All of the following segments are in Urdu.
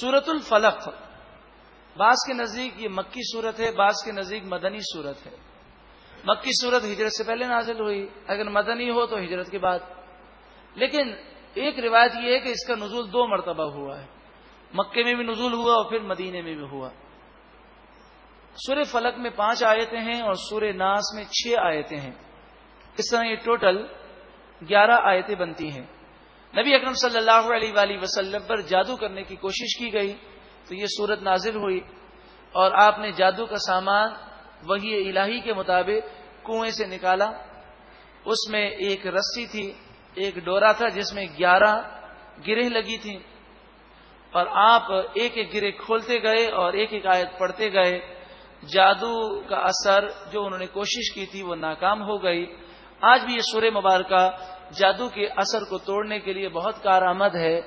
سورت الفلق. بعض کے نزدیک یہ مکی صورت ہے، بعض کے نزدیک مدنی صورت ہے۔ مکی صورت ہجرت سے پہلے نازل ہوئی، اگر مدنی ہو تو ہجرت کے بعد۔ لیکن ایک روایت یہ ہے کہ اس کا نزول دو مرتبہ ہوا ہے۔ مکے میں بھی نزول ہوا اور پھر مدینے میں بھی ہوا۔ سورہ فلک میں پانچ آیتیں ہیں اور سورہ ناس میں چھ آیتیں ہیں۔ اس طرح یہ ٹوٹل گیارہ آیتیں بنتی ہیں۔ نبی اکرم صلی اللہ علیہ وآلہ وسلم پر جادو کرنے کی کوشش کی گئی تو یہ صورت نازل ہوئی اور آپ نے جادو کا سامان وہی الہی کے مطابق کنویں سے نکالا۔ اس میں ایک رسی تھی، ایک ڈورا تھا جس میں گیارہ گرہ لگی تھی اور آپ ایک ایک گرے کھولتے گئے اور ایک ایک آیت پڑھتے گئے۔ جادو کا اثر جو انہوں نے کوشش کی تھی وہ ناکام ہو گئی۔ آج بھی یہ سورہ مبارکہ جادو کے اثر کو توڑنے کے لیے بہت کارآمد ہے۔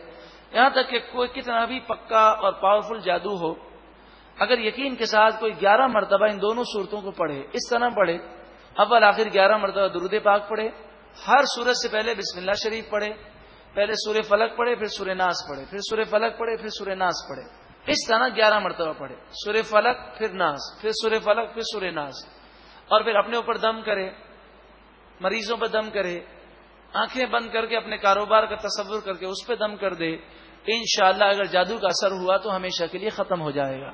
یہاں تک کہ کوئی کتنا بھی پکا اور پاورفل جادو ہو، اگر یقین کے ساتھ کوئی گیارہ مرتبہ ان دونوں صورتوں کو پڑھے، اس طرح پڑھے، اول آخر گیارہ مرتبہ درود پاک پڑھے، ہر سورج سے پہلے بسم اللہ شریف پڑھے، پہلے سورہ فلک پڑھے، پھر سورہ ناس پڑھے، پھر سورہ فلک پڑھے، پھر سورہ ناس پڑھے۔ اس طرح گیارہ مرتبہ پڑھے، سورہ فلک پھر ناس، پھر سورہ فلک پھر سورہ ناس۔ اور پھر اپنے اوپر دم کرے، مریضوں پہ دم کرے آنکھیں بند کر کے، اپنے کاروبار کا تصور کر کے، اس پہ دم کر دے، انشاءاللہ اگر جادو کا اثر ہوا تو ہمیشہ کے لیے ختم ہو جائے گا۔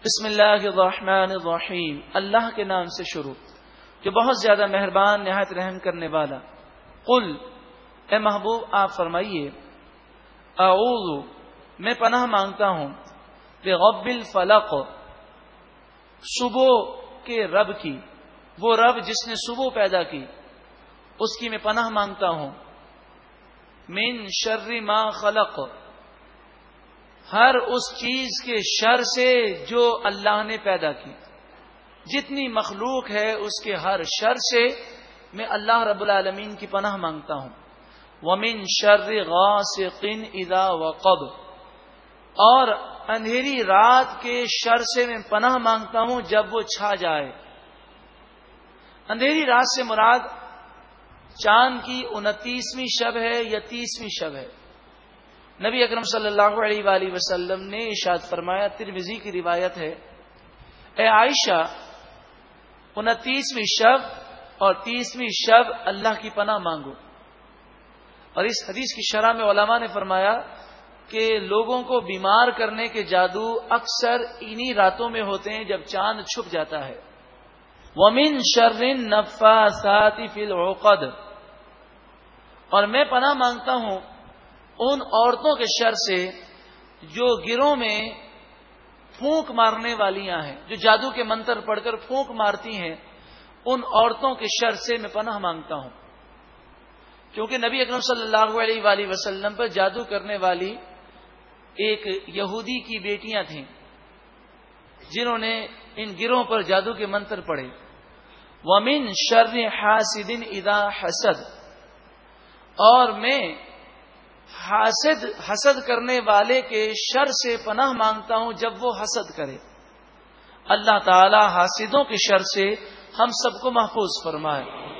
بسم اللہ الرحمن الرحیم۔ اللہ کے نام سے شروع۔ جو بہت زیادہ مہربان، نہایت رحم کرنے والا۔ قل، اے محبوب، آپ فرمائیے، اعوذ، میں پناہ مانگتا ہوں بے غب الفلق، صبح کے رب کی۔ وہ رب جس نے صبح پیدا کی۔ اس کی میں پناہ مانگتا ہوں۔ من شر ما خلق۔ ہر اس چیز کے شر سے جو اللہ نے پیدا کی۔ جتنی مخلوق ہے اس کے ہر شر سے میں اللہ رب العالمین کی پناہ مانگتا ہوں۔ ومن شر غاسقین اذا وقب۔ اور اندھیری رات کے شر سے میں پناہ مانگتا ہوں جب وہ چھا جائے۔ اندھیری رات سے مراد چاند کی انتیسویں شب ہے یا تیسویں شب ہے۔ نبی اکرم صلی اللہ علیہ وآلہ وسلم نے اشاد فرمایا تروزی کی روایت ہے، اے عائشہ، انتیسویں شب اور تیسویں شب اللہ کی پناہ مانگو۔ اور اس حدیث کی شرح میں علماء نے فرمایا کہ لوگوں کو بیمار کرنے کے جادو اکثر انہی راتوں میں ہوتے ہیں جب چاند چھپ جاتا ہے۔ ومن شرن نفا ساتھی فل اور میں پناہ مانگتا ہوں ان عورتوں کے شر سے جو گروہ میں پھونک مارنے والیاں ہیں، جو جادو کے منتر پڑھ کر پھونک مارتی ہیں، ان عورتوں کے شر سے میں پناہ مانگتا ہوں۔ کیونکہ نبی اکرم صلی اللہ علیہ وآلہ وسلم پر جادو کرنے والی ایک یہودی کی بیٹیاں تھیں، جنہوں نے ان گروہوں پر جادو کے منتر پڑھے ومن شر حاسد ادا حسد۔ اور میں حاسد، حسد کرنے والے کے شر سے پناہ مانگتا ہوں جب وہ حسد کرے۔ اللہ تعالی حاسدوں کے شر سے ہم سب کو محفوظ فرمائے۔